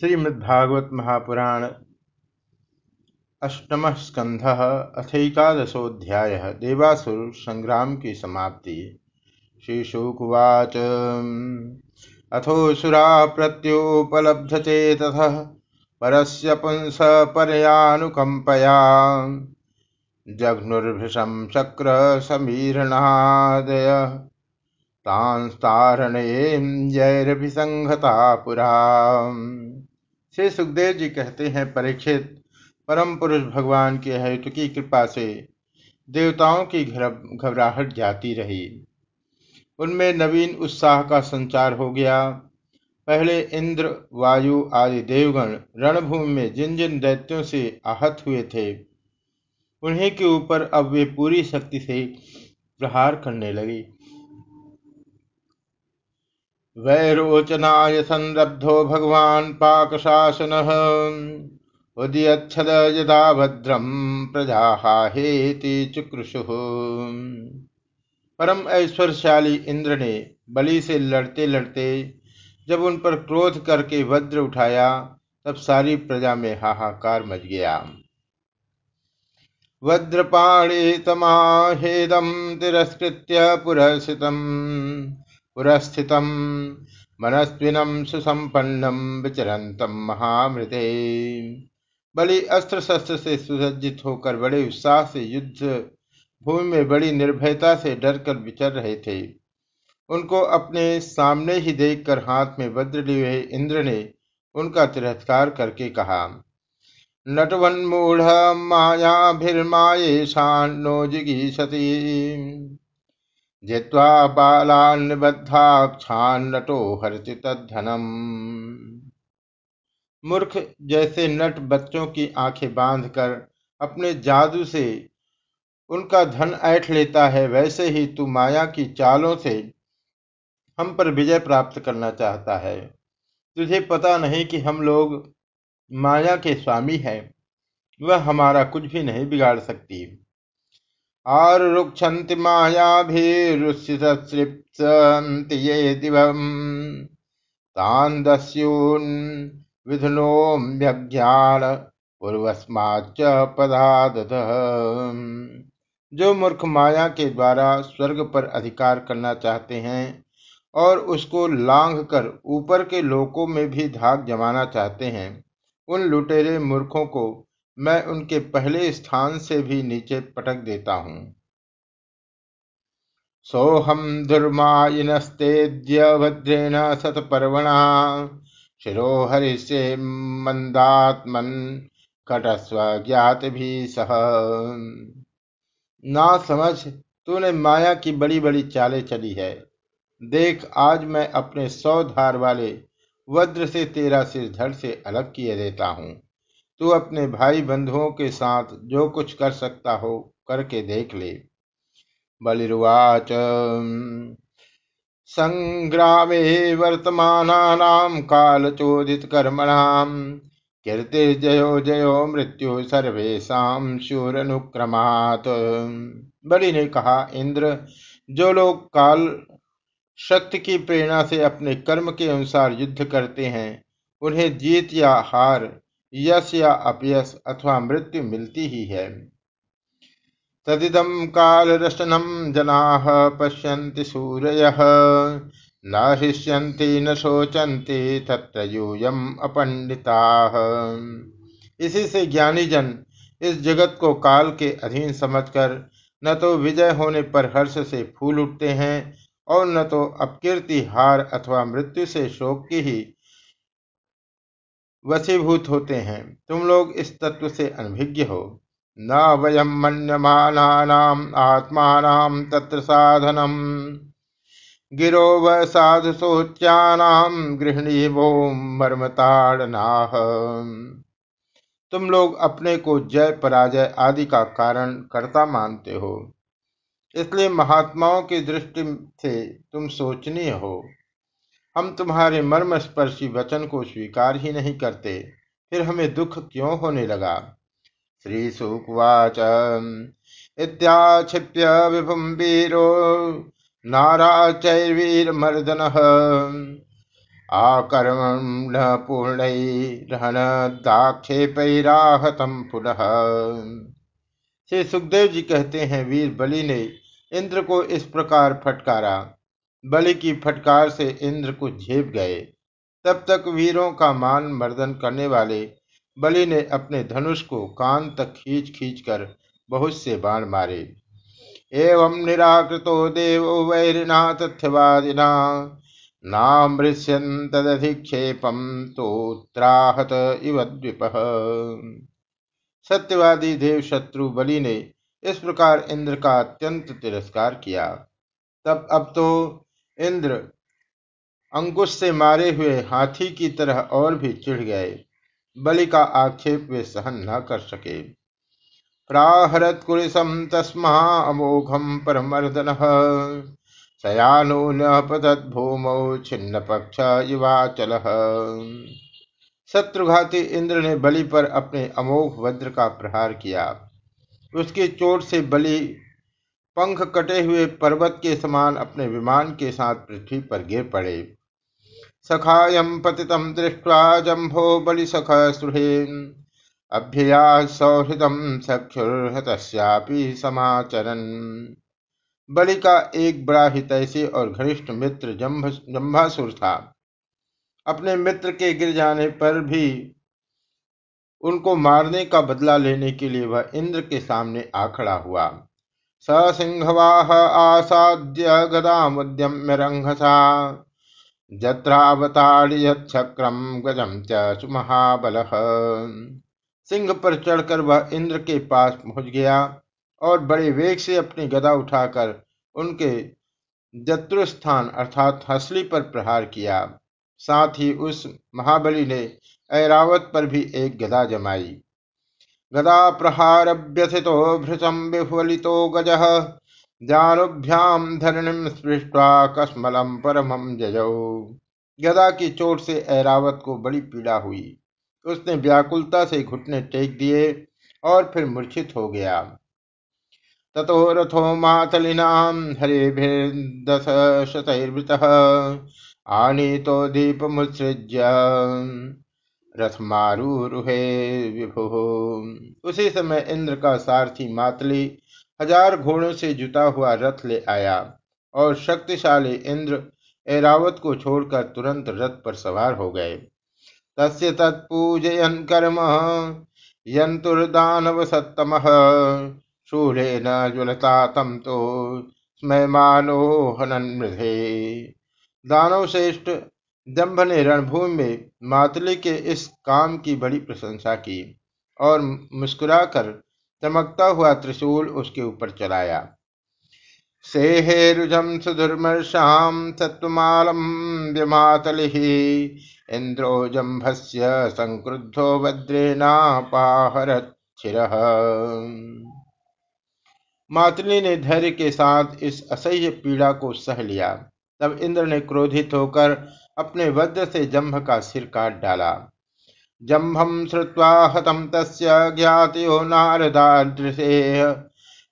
श्रीमद्भागवत महापुराण अष्टम स्कंध अथकादशोध्याय देवासुर संग्राम की समाप्ति। श्रीशुकुवाच। अथोसुरा प्रत्युपलब्धचेतथ परस्य पुंस परयानुकंपया जघ्नुर्भृशं शक्र समीरणादय। तांस्तारणेजैरभिसंहता पुरा श्री सुखदेव जी कहते हैं परीक्षित परम पुरुष भगवान के हेतु की कृपा से देवताओं की घबराहट जाती रही। उनमें नवीन उत्साह का संचार हो गया। पहले इंद्र, वायु आदि देवगण रणभूमि में जिन जिन दैत्यों से आहत हुए थे, उन्हीं के ऊपर अब वे पूरी शक्ति से प्रहार करने लगे। वैरोचनाय संरब्धो भगवान् पाकशासनः। उदयच्छद यदा भद्रम प्रजाहेति चुकृषु परम ऐश्वर्यशाली इंद्र ने बलि से लड़ते लड़ते जब उन पर क्रोध करके वज्र उठाया, तब सारी प्रजा में हाहाकार मच गया। वज्रपाणी तमाहेदम तिरस्कृत्य पुरस्थितम। पुरस्थित मनस्विनम सुसंपन्नम विचरंतम महामृते। बलि अस्त्र शस्त्र से सुसज्जित होकर बड़े उत्साह से युद्ध भूमि में बड़ी निर्भयता से डरकर विचर रहे थे। उनको अपने सामने ही देखकर हाथ में वज्र लिए इंद्र ने उनका तिरस्कार करके कहा नटवन मूढ़ माया भीर नटवन्मूढ़ मायाभिर्मायेशान्नो जिगीषति। जित्वा बालान्निबद्धाक्षान्नटो हरति तद्धनम मूर्ख जैसे नट बच्चों की आँखें बांधकर अपने जादू से उनका धन ऐठ लेता है, वैसे ही तू माया की चालों से हम पर विजय प्राप्त करना चाहता है। तुझे पता नहीं कि हम लोग माया के स्वामी हैं, वह हमारा कुछ भी नहीं बिगाड़ सकती। आरुक्षन्ति मायाभिरुत्सितसृप्सन्ति ये दिवम् तान् दस्यून् विधुनोम्यज्ञान पूर्वस्माच्च पदादतः। जो मूर्ख माया के द्वारा स्वर्ग पर अधिकार करना चाहते हैं और उसको लांघ कर ऊपर के लोकों में भी धाक जमाना चाहते हैं, उन लुटेरे मूर्खों को मैं उनके पहले स्थान से भी नीचे पटक देता हूँ। सोहम दुर्मायिनस्तेद्य भद्रेण सतपर्वणा शिरो हरिष्ये मंदात्मन कटस्व ज्ञात भी सह। ना समझ, तूने माया की बड़ी बड़ी चालें चली है। देख, आज मैं अपने सौ धार वाले वज्र से तेरा सिर धड़ से अलग किए देता हूँ। तू अपने भाई बंधुओं के साथ जो कुछ कर सकता हो, करके देख ले। बलिर्वाच संग्रामे वर्तमानानां कालचोदितकर्मणां कीर्तिर्जयो जयो जयो मृत्यु सर्वेशा शूरनुक्रमात्। बलि ने कहा, इंद्र, जो लोग काल शक्ति की प्रेरणा से अपने कर्म के अनुसार युद्ध करते हैं, उन्हें जीत या हार यश या अपयश अथवा मृत्यु मिलती ही है। तदिदम काल रशनम जना पश्यन्ति सूरय, न हृष्यन्ति न शोचन्ति तत्यूयम अपंडिता इसी से ज्ञानी जन इस जगत को काल के अधीन समझकर न तो विजय होने पर हर्ष से फूल उठते हैं और न तो अपकीर्ति, हार अथवा मृत्यु से शोक की ही वशीभूत होते हैं। तुम लोग इस तत्व से अनभिज्ञ हो। न वयम मन्यमानानाम आत्मानाम तत्र साधनम। गिरो व साधु सोच्यानाम गृहिणी वो मर्मताड़नाह तुम लोग अपने को जय पराजय आदि का कारण कर्ता मानते हो। इसलिए महात्माओं की दृष्टि से तुम सोचनीय हो। हम तुम्हारे मर्म स्पर्शी वचन को स्वीकार ही नहीं करते, फिर हमें दुख क्यों होने लगा? श्री सुकुवाच। इत्याक्षिप्य विभुम वीरो मर्दन आकर्मण पूर्ण दाक्षेपैराहतम पुनः। श्री सुखदेव जी कहते हैं वीर बलि ने इंद्र को इस प्रकार फटकारा। बलि की फटकार से इंद्र को झेप गए। तब तक वीरों का मान मर्दन करने वाले बलि ने अपने धनुष को कान तक खींच खींच कर बहुत से बाण मारे। एवं निराकृतो देव वैरिना तथ्यवादिना तो त्राहत इव द्विपः। सत्यवादी देव शत्रु बलि ने इस प्रकार इंद्र का अत्यंत तिरस्कार किया। तब अब तो इंद्र अंकुश से मारे हुए हाथी की तरह और भी चिढ़ गए। बलि का आक्षेप वे सहन न कर सके। प्राहरत कुरिशम तस्मा अमोघम परमर्दन। सयानो न पतत भूमौ छिन्न पक्ष युवाचल। शत्रुघाती इंद्र ने बलि पर अपने अमोघ वज्र का प्रहार किया। उसकी चोट से बलि पंख कटे हुए पर्वत के समान अपने विमान के साथ पृथ्वी पर गिर पड़े। सखायम पतितम दृष्टवा जम्भो बलि सख सुहेन। अभ्यया सौहृदम समाचरन। बलि का एक बड़ा हितैषी और घनिष्ठ मित्र जम्भ जम्भासुर था। अपने मित्र के गिर जाने पर भी उनको मारने का बदला लेने के लिए वह इंद्र के सामने आ खड़ा हुआ। सिंहवाह आसाद्य गदामुद्यम्य रंघसा जत्रावताड़ियक्रम गजम च महाबल सिंह पर चढ़कर वह इंद्र के पास पहुँच गया और बड़े वेग से अपनी गदा उठाकर उनके जत्रुस्थान अर्थात हसली पर प्रहार किया। साथ ही उस महाबली ने ऐरावत पर भी एक गदा जमाई। गदा प्रहार व्यथितो भृशम विफलितो गज। जानुभ्याम धरणिम स्पृष्टा कस्मलम परमम जजौ। गदा की चोट से ऐरावत को बड़ी पीड़ा हुई। उसने व्याकुलता से घुटने टेक दिए और फिर मूर्छित हो गया। ततो रथो मातलिनाम हरे दश शतर्वृत, आनीतो दीपमुत्सृज्य रथमारूरुहे विभु। उसी समय इंद्र का सारथी मातली हज़ार घोड़ों से जुता हुआ रथ ले आया और शक्तिशाली इंद्र एरावत को छोड़कर तुरंत रथ पर सवार हो गए। तस्य तत्पूजयन कर्म यंतुर्दानव सत्तम। शूले न ज्वलता तम तो स्मयमानो हनन मृधे। दानव श्रेष्ठ जम्भ ने रणभूमि में मातली के इस काम की बड़ी प्रशंसा की और मुस्कुराकर चमकता हुआ त्रिशूल उसके ऊपर चलाया। सेहेरुजम सुदुर्मर्षाम सत्वमालम इंद्रो जम्भस्य संक्रुद्धो वज्रेनापाहरत मातली ने धैर्य के साथ इस असह्य पीड़ा को सह लिया। तब इंद्र ने क्रोधित होकर अपने वज्र से जम्भ का सिर काट डाला। जम्भम श्रुवा हतम तस्य ज्ञातो नारदादृशेह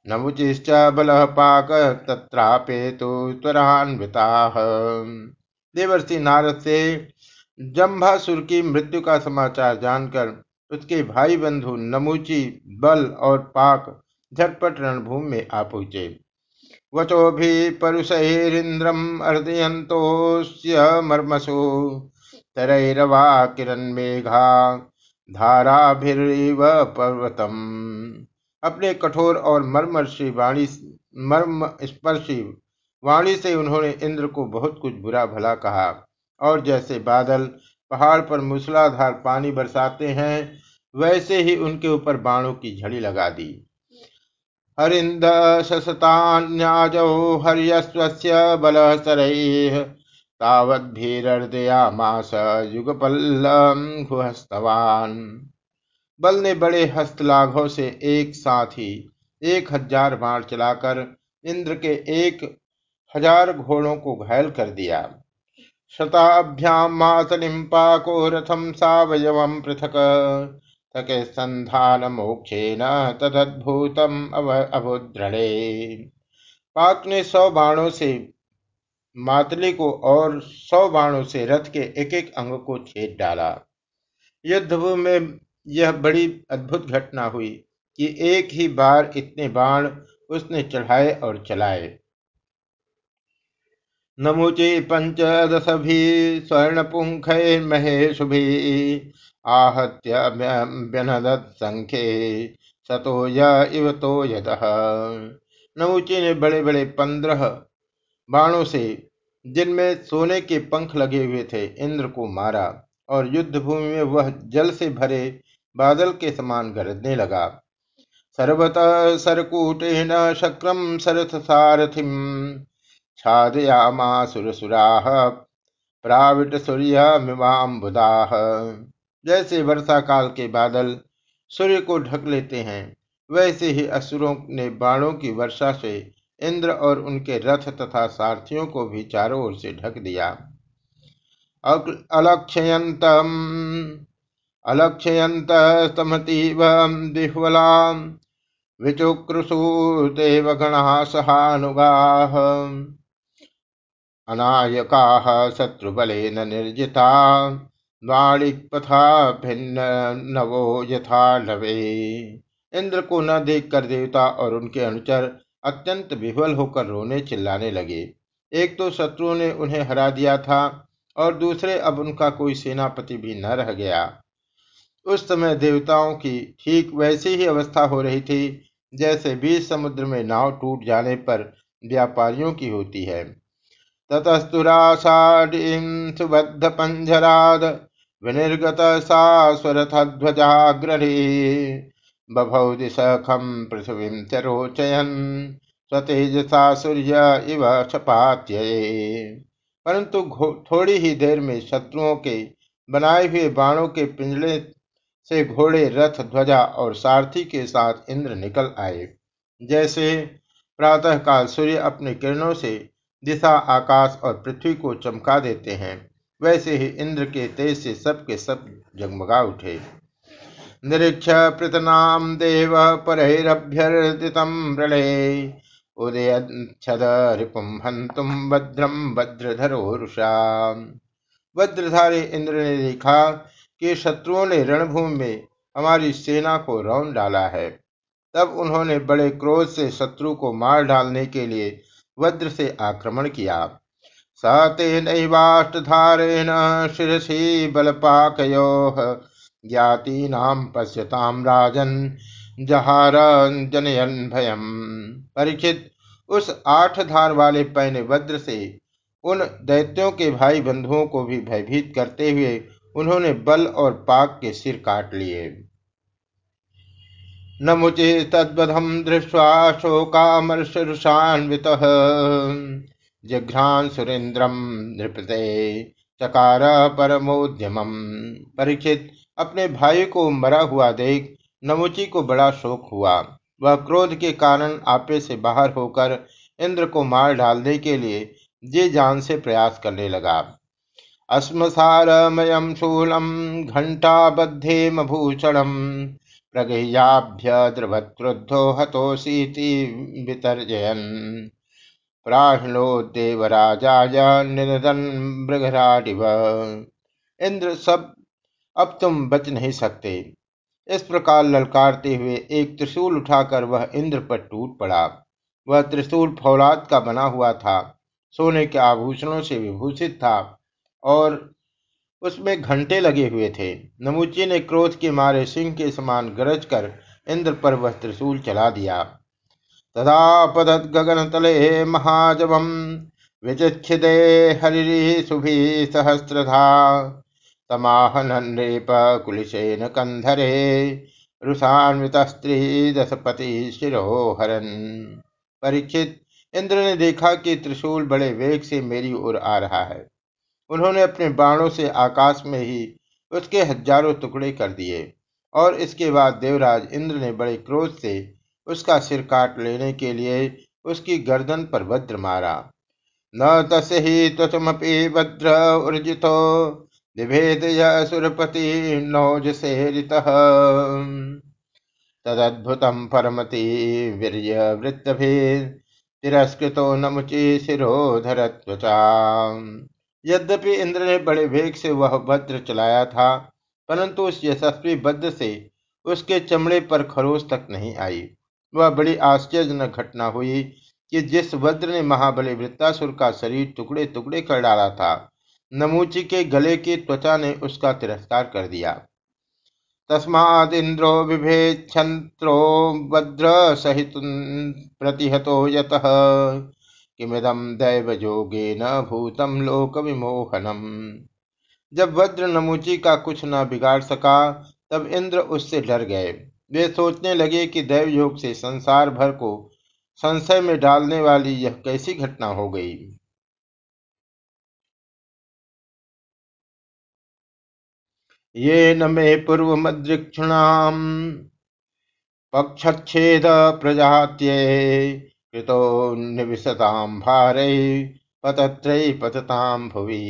नमुचिश्च बल पाक तत्रापे तो त्वरान्विता। देवर्षि नारद से जम्भासुर की मृत्यु का समाचार जानकर उसके भाई बंधु नमुची बल और पाक झटपट रणभूमि में आ पहुँचे। वचो भी परुषैरिंद्रम अर्दयंतोस्य मर्मसु। तरैरवा किरण मेघा धाराभिव पर्वतम। अपने कठोर और मर्मर्षी वाणी मर्म स्पर्शी वाणी से उन्होंने इंद्र को बहुत कुछ बुरा भला कहा। और जैसे बादल पहाड़ पर मूसलाधार पानी बरसाते हैं, वैसे ही उनके ऊपर बाणों की झड़ी लगा दी। हरिंद ससतान्याजौ हर्यस्वस्य बलसरैः तावद्भिरर्दयामास युगपल्लम घुहस्तवान बल ने बड़े हस्तलाघों से एक साथ ही एक हज़ार बाण चलाकर इंद्र के एक हज़ार घोड़ों को घायल कर दिया। शताभ्याम मातलिम पाको रथम सावयवम पृथक तके संधान मोक्षे न तदद्भुतम अभुद्रणे पाक ने सौ बाणों से, मातली को और सौ बाणों से रथ के एक एक अंग को छेद डाला। युद्धभूमि में यह बड़ी अद्भुत घटना हुई कि एक ही बार इतने बाण उसने चढ़ाए और चलाए। नमुचे पंचदश भी स्वर्ण पंचदशभि स्वर्णपुङ्खैर्महेशुभिः आहत्य व्यनदत् संख्ये सतो इव तो यतः। नमुची ने बड़े बड़े पंद्रह बाणों से जिनमें सोने के पंख लगे हुए थे, इंद्र को मारा और युद्ध भूमि में वह जल से भरे बादल के समान गरजने लगा। सर्वत सरकूटेन शक्रम सरथ सारथिम छादयामासुरसुराः प्राविट सूर्यमिवाम्बुदाः जैसे वर्षा काल के बादल सूर्य को ढक लेते हैं, वैसे ही असुरों ने बाणों की वर्षा से इंद्र और उनके रथ तथा सारथियों को भी चारों ओर से ढक दिया। अलक्षयंतम अलक्षयंतमतीव दिह्वला विचुक्रुषु गणा सहानुगाः अनायकाः शत्रुबलेन निर्जिता। वाणिकपथा भिन्न नवो यथा लवे। इंद्र को न देखकर देवता और उनके अनुचर अत्यंत विह्वल होकर रोने चिल्लाने लगे। एक तो शत्रुओं ने उन्हें हरा दिया था और दूसरे अब उनका कोई सेनापति भी न रह गया। उस समय देवताओं की ठीक वैसी ही अवस्था हो रही थी, जैसे बीच समुद्र में नाव टूट जाने पर व्यापारियों की होती है। ततस्तुराषाढीं सुबद्धपञ्जराद विनिर्गत सा स्वरथध्वजाग्रही बभौ दिशखं पृथिवीं च रोचयन् स्वतेजसा सूर्य इव छपात्यये परंतु थोड़ी ही देर में शत्रुओं के बनाए हुए बाणों के पिंजड़े से घोड़े रथ ध्वजा और सारथी के साथ इंद्र निकल आए। जैसे प्रातःकाल सूर्य अपने किरणों से दिशा, आकाश और पृथ्वी को चमका देते हैं। वैसे ही इंद्र के तेज से सब के सब जगमगा उठे। निरीक्ष पृतनाम देव परैरभ्यर्दितम रणे उदयछद रिपुम हंतुम भद्रम भद्रधरोषा वज्रधारी इंद्र ने देखा कि शत्रुओं ने रणभूमि में हमारी सेना को रौन डाला है। तब उन्होंने बड़े क्रोध से शत्रु को मार डालने के लिए वज्र से आक्रमण किया। स तेनैवाष्टधारेण शिरसी बलपाकयो पश्यताम राजन जहार जनयन भयम। परीक्षित, उस आठ धार वाले पैने वज्र से उन दैत्यों के भाई बंधुओं को भी भयभीत करते हुए उन्होंने बल और पाक के सिर काट लिए। न मुचे तद्वधम दृष्ट्वा शोकामर्षरुषान्वितः। जिघ्रान् सुरेन्द्रम नृपते, चकार परमोद्यमम परीक्षित, अपने भाई को मरा हुआ देख, नमुची को बड़ा शोक हुआ। वह क्रोध के कारण आपे से बाहर होकर इंद्र को मार डालने के लिए जी जान से प्रयास करने लगा। अस्मसारमयम शूलम घंटाबद्धेम भूषणम प्रगह्याभ्यद्रवत्क्रुद्धो हतोऽसीति वितर्जयन्। प्राह्नो देवराजाय निनदन मृगराडिव इंद्र सब अब तुम बच नहीं सकते। इस प्रकार ललकारते हुए एक त्रिशूल उठाकर वह इंद्र पर टूट पड़ा। वह त्रिशूल फौलाद का बना हुआ था। सोने के आभूषणों से विभूषित था और उसमें घंटे लगे हुए थे। नमुची ने क्रोध के मारे सिंह के समान गरज कर इंद्र पर वह त्रिशूल चला दिया। तदा पदत गगन तले महाजवम विचिक्षिदे हरि सुभि सहस्रधा। तमाहन नृप कुलिशेन कंधरे रुषान्वित स्त्री दशपति शिरोहरन। परीक्षित, इंद्र ने देखा कि त्रिशूल बड़े वेग से मेरी ओर आ रहा है। उन्होंने अपने बाणों से आकाश में ही उसके हज़ारों टुकड़े कर दिए। और इसके बाद देवराज इंद्र ने बड़े क्रोध से उसका सिर काट लेने के लिए उसकी गर्दन पर वज्र मारा। न तस ही त्वचमपि वज्र उर्जितो सुरपति नौज से तदद्भुतम परमति वृत्तभेद तिरस्कृतो नमुचि शिरोधर त्वचा। यद्यपि इंद्र ने बड़े वेग से वह वज्र चलाया था, परंतु उस यशस्वी वज्र से उसके चमड़े पर खरोच तक नहीं आई। वह बड़ी आश्चर्यजनक घटना हुई कि जिस वज्र ने महाबली वृत्तासुर का शरीर टुकड़े टुकड़े कर डाला था, नमूची के गले की त्वचा ने उसका तिरस्कार कर दिया। तस्मादिन्द्रो बिभेच्छन्त्रो वज्र सहित प्रतिहतो यतः किमिदम दैव जोगे न भूतम लोक विमोहनम जब वज्र नमुची का कुछ न बिगाड़ सका, तब इंद्र उससे डर गए। वे सोचने लगे कि दैव योग से संसार भर को संशय में डालने वाली यह कैसी घटना हो गई। ये न मे पूर्व मदृक्षुणाम पक्षच्छेद प्रजात्ये कृतो निविशताम भारे पतत्रय पतताम भुवि।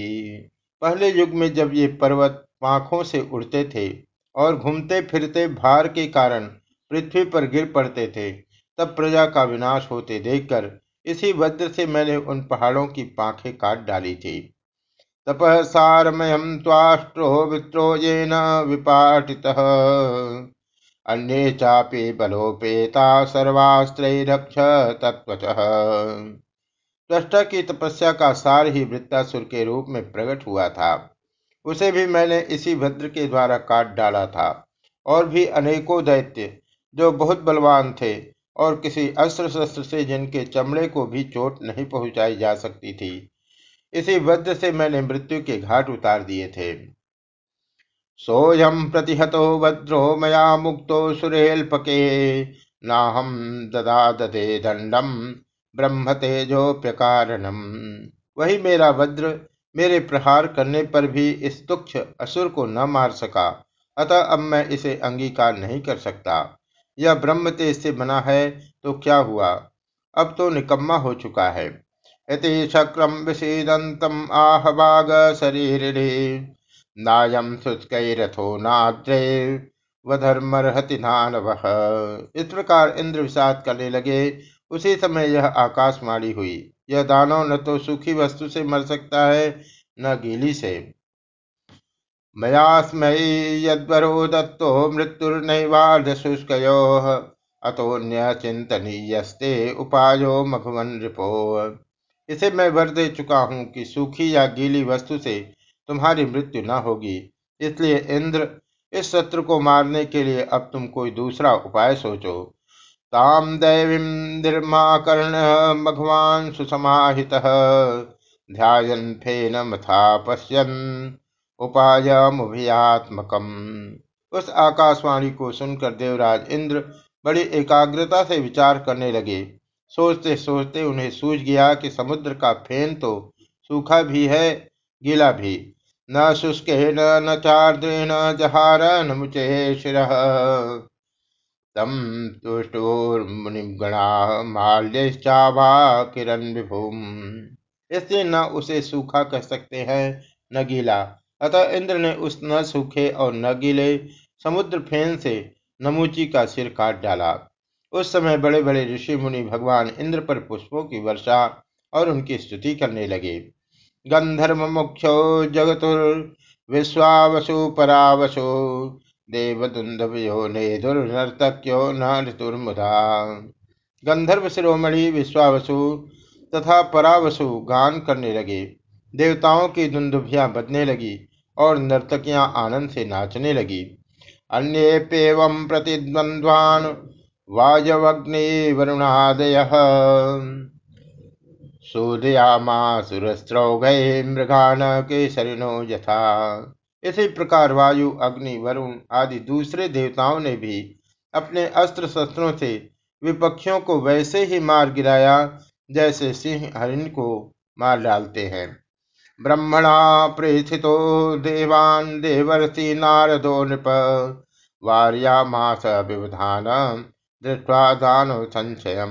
पहले युग में जब ये पर्वत पाखों से उड़ते थे और घूमते फिरते भार के कारण पृथ्वी पर गिर पड़ते थे, तब प्रजा का विनाश होते देखकर इसी वज्र से मैंने उन पहाड़ों की पाखें काट डाली थी। तपसारमयम त्वाष्ट्रो वित्रो येन विपाटितः। अन्ये चापि बलोपेता सर्वास्त्रैरक्ष तत्वचः त्वष्टा की तपस्या का सार ही वृत्तासुर के रूप में प्रकट हुआ था। उसे भी मैंने इसी भद्र के द्वारा काट डाला था, और भी अनेकों दैत्य जो बहुत बलवान थे और किसी अस्त्र शस्त्र से जिनके चमड़े को भी चोट नहीं पहुंचाई जा सकती थी, इसी वज्र से मैंने मृत्यु के घाट उतार दिए थे। सोयम प्रतिहतो वज्रो मया मुक्तो सुरेल सुरेल्पके नाहम ददा ददे दंडम ब्रह्म तेजोप्यकारणम वही मेरा वज्र मेरे प्रहार करने पर भी इस तुक्ष असुर को न मार सका। अतः अब मैं इसे अंगीकार नहीं कर सकता। यह ब्रह्म तेज से बना है तो क्या हुआ? अब तो निकम्मा हो चुका है। इति शक्रम विषीदंतम आहवाग शरीर नायम शुष्कैरथो नाद्रे, वधर्मर्हति नानवः। इस प्रकार इंद्र विषाद करने लगे। उसी समय यह आकाशवाणी हुई। यह दानव न तो सूखी वस्तु से मर सकता है, न गीली से। मयास्मयी यद्वरो दत्तो मृत्युर्नैवार्ध शुष्को अतोन्य चिंतनीयस्ते उपायो मघवन रिपो। इसे मैं वर दे चुका हूँ कि सूखी या गीली वस्तु से तुम्हारी मृत्यु न होगी। इसलिए इंद्र, इस शत्रु को मारने के लिए अब तुम कोई दूसरा उपाय सोचो। ताम दैवीं निर्माकर्ण भगवान सुसमाहित। ध्यान फेन मथा पश्यन उपायमुभयात्मकम। उस आकाशवाणी को सुनकर देवराज इंद्र बड़ी एकाग्रता से विचार करने लगे। सोचते सोचते उन्हें सूझ गया कि समुद्र का फेन तो सूखा भी है, गीला भी। न शुष्क, न चार्द्रेण जहार, न मुचे शिर। तम तुष्टुर्मुनिगणा माल्यश्चाभा किरण विभूम। इसलिए न उसे सूखा कह सकते हैं, न गीला। अतः इंद्र ने उस न सूखे और न गीले समुद्र फेन से नमुची का सिर काट डाला। उस समय बड़े बड़े ऋषि मुनि भगवान इंद्र पर पुष्पों की वर्षा और उनकी स्तुति करने लगे। गंधर्व मुख्यो जगतुर्विश्वावसु परावसु। देवदुंदवयो ने दुर्नर्तक्यो न ऋतुर्मुदा गंधर्व शिरोमणि विश्वावसु तथा परावसु गान करने लगे। देवताओं की दुंदुभियाँ बजने लगी और नर्तकियाँ आनंद से नाचने लगी। अन्येप्येवं प्रतिद्वंद्वान् वायवग्निवरुणादय सूदयामासुरस्त्रौघै मृगान केसरिनो यथा। इसी प्रकार वायु, अग्नि, वरुण आदि दूसरे देवताओं ने भी अपने अस्त्र शस्त्रों से विपक्षियों को वैसे ही मार गिराया जैसे सिंह हरिण को मार डालते हैं। ब्रह्मणा प्रेषितो देवान देवर्षि नारदो नृप। वार्यामास विवधान दृष्टवा दानव संशय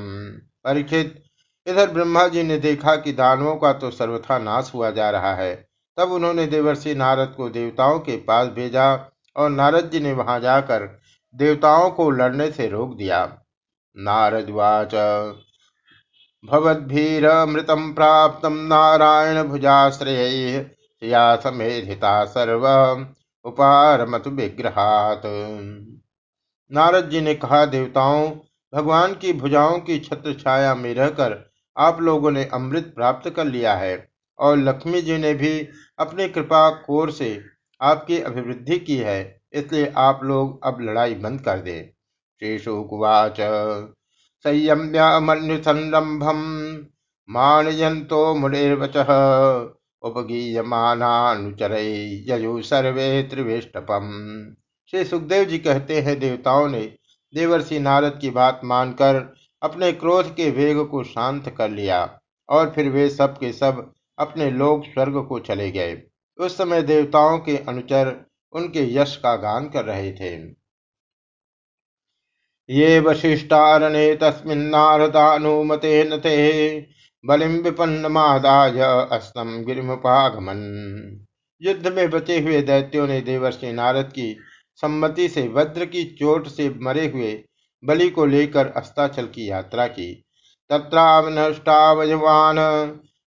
परीक्षित, इधर ब्रह्मा जी ने देखा कि दानवों का तो सर्वथा नाश हुआ जा रहा है। तब उन्होंने देवर्षि नारद को देवताओं के पास भेजा और नारद जी ने वहाँ जाकर देवताओं को लड़ने से रोक दिया। नारद वाच भवद्भिरमृतं प्राप्तं नारायण भुजाश्रय या समेधिता सर्व उपारमत विग्रहात। नारद जी ने कहा, देवताओं, भगवान की भुजाओं की छत्र छाया में रहकर आप लोगों ने अमृत प्राप्त कर लिया है। और लक्ष्मी जी ने भी अपनी कृपा कोर से आपकी अभिवृद्धि की है, इसलिए आप लोग अब लड़ाई बंद कर दे। श्री शुकुवाच संयम्य मन्युसंरंभम मानयंतो मुनिर्वच उपगीयमानुचर यजु सर्वे त्रिवेष्टपम। श्री सुखदेव जी कहते हैं, देवताओं ने देवर्षि नारद की बात मानकर अपने क्रोध के वेग को शांत कर लिया और फिर वे सब के सब अपने लोक स्वर्ग को चले गए। उस समय देवताओं के अनुचर उनके यश का गान कर रहे थे। ये वशिष्ठारणे तस्मिन्नारदानुमतेन ते बलिम विपन्नमादाय अस्तम गिरिमुपागमन। युद्ध में बचे हुए दैत्यों ने देवर्षि नारद की सम्मति से वज्र की चोट से मरे हुए बलि को लेकर अस्ताचल की यात्रा की। तत्रावनष्टावयवान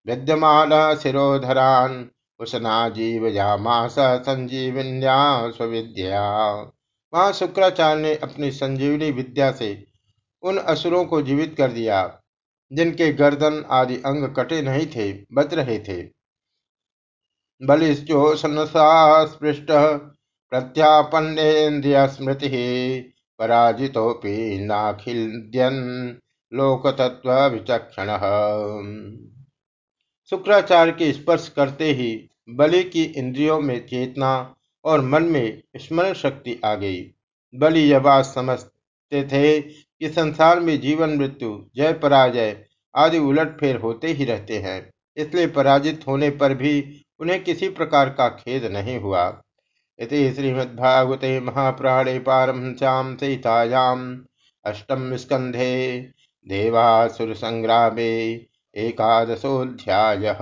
विद्यमान शिरोधरान उसना जीवयामास संजीवन्या स्विद्या वहाँ शुक्राचार्य ने अपनी संजीवनी विद्या से उन असुरों को जीवित कर दिया, जिनके गर्दन आदि अंग कटे नहीं थे, बच रहे थे। बलिश्चोषणसास्पृष्ट प्रत्यापन्नेन्द्रिय स्मृति पराजितोपि नाखिल्यन लोकतत्व विचक्षण शुक्राचार्य के स्पर्श करते ही बलि की इंद्रियों में चेतना और मन में स्मरण शक्ति आ गई। बलि यह बात समझते थे कि संसार में जीवन, मृत्यु, जय पराजय आदि उलटफेर होते ही रहते हैं। इसलिए पराजित होने पर भी उन्हें किसी प्रकार का खेद नहीं हुआ। इति श्रीमद्भागवते महाप्राणे पारमश्याम सहितायाम अष्टम स्कंधे देवासुर संग्रामे एकादशोऽध्यायः।